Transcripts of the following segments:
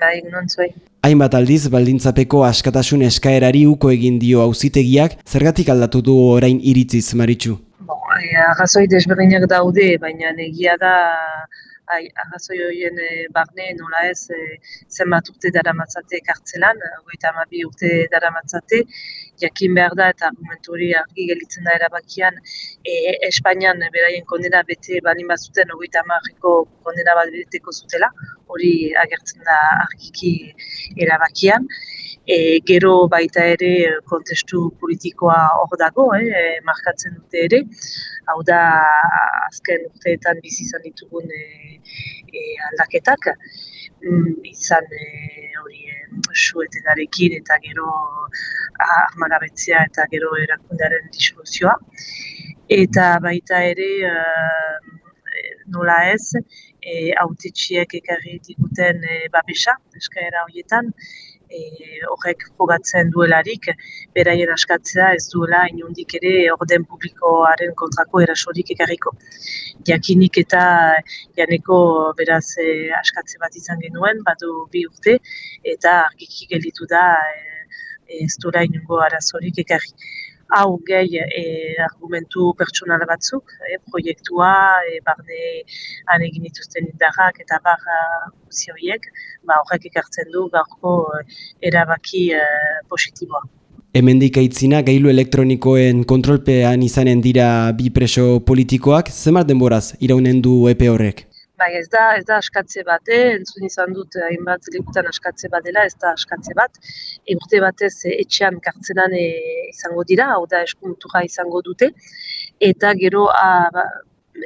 Bai, non zuei. Hainbat aldiz, baldintzapeko askatasun eskaerari uko egin dio auzitegiak, zergatik aldatu du orain iritziz, Maritxu? Bon, e, arrazoi desberdinak daude, baina egia da arrazoi horien e, barne nola ez e, zenbat urte dara matzate kartzelan, goita amabi urte dara matzate, jakin behar da eta argumentu hori argi gelitzen da erabakian e, Espainian beraien kondena bete balin bat zuten goita amarriko kondena bat beteko zutela, hori agertzen da argiki erabakian. E, gero baita ere kontestu politikoa hor dago, eh, markatzen dute ere. Hau da, azken urteetan bizi izan ditugun e, e, aldaketak. Mm, izan e, hori e, suetenarekin eta gero armagabetzea eta gero erakundearen disoluzioa. Eta baita ere, e, nola ez, e, autetxiek ekarri diguten e, babesa, eskaera horietan, e, horrek jogatzen duelarik, beraien askatzea ez duela inundik ere orden publikoaren kontrako erasorik ekarriko. Jakinik eta janeko beraz e, askatze bat izan genuen, badu bi urte, eta argiki gelitu da e, ez duela inungo arazorik ekarri hau gehi e, argumentu pertsonal batzuk, e, proiektua, e, barne han egin dituzten indarrak eta bar guzi ba, horrek ekartzen du gaurko erabaki e, positiboa. Hemendik aitzina, gailu elektronikoen kontrolpean izanen dira bi preso politikoak, zemar denboraz iraunen du EPE horrek? Bai, ez da, ez da askatze bat, eh? entzun izan dut eh, hainbat lekutan askatze bat dela, ez da askatze bat. E, urte batez e, etxean kartzenan e, izango dira, hau da eskuntura izango dute. Eta gero, a, ba,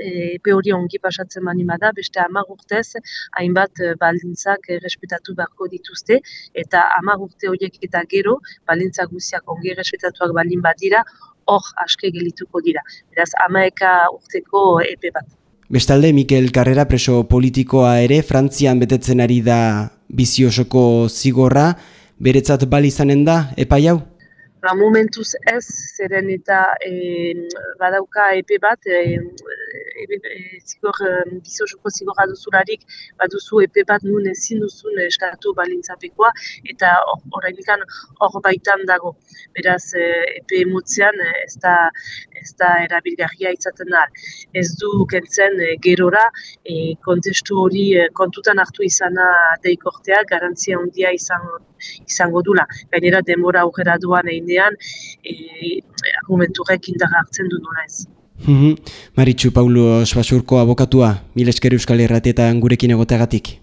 epe hori ongi pasatzen mani da, beste hamar urtez, hainbat baldintzak errespetatu beharko dituzte, eta hamar urte horiek eta gero, baldintzak guziak ongi errespetatuak baldin bat dira, hor aske gelituko dira. Beraz, hamaeka urteko epe bat. Bestalde, Mikel Carrera preso politikoa ere Frantzian betetzen ari da biziosoko zigorra, beretzat bali izanen da, epai hau? Ba, momentuz ez, zeren eta e, badauka epe bat, e, e, e, zigor, bizosoko zigorra duzularik, baduzu epe bat nun ezin duzun eskatu balintzapekoa, eta horrein hor baitan dago. Beraz, e, epe emotzean ez da, ez da erabilgarria izaten da. Ez du kentzen gerora, e, kontestu hori kontutan hartu izana deikortea, garantzia handia izan, izango dula. Gainera, denbora aurrera duan egin e, argumenturek indarra hartzen du nola ez. Mhm. Maritxu Paulo Basurko abokatua, mil esker euskal erratetan gurekin egoteagatik.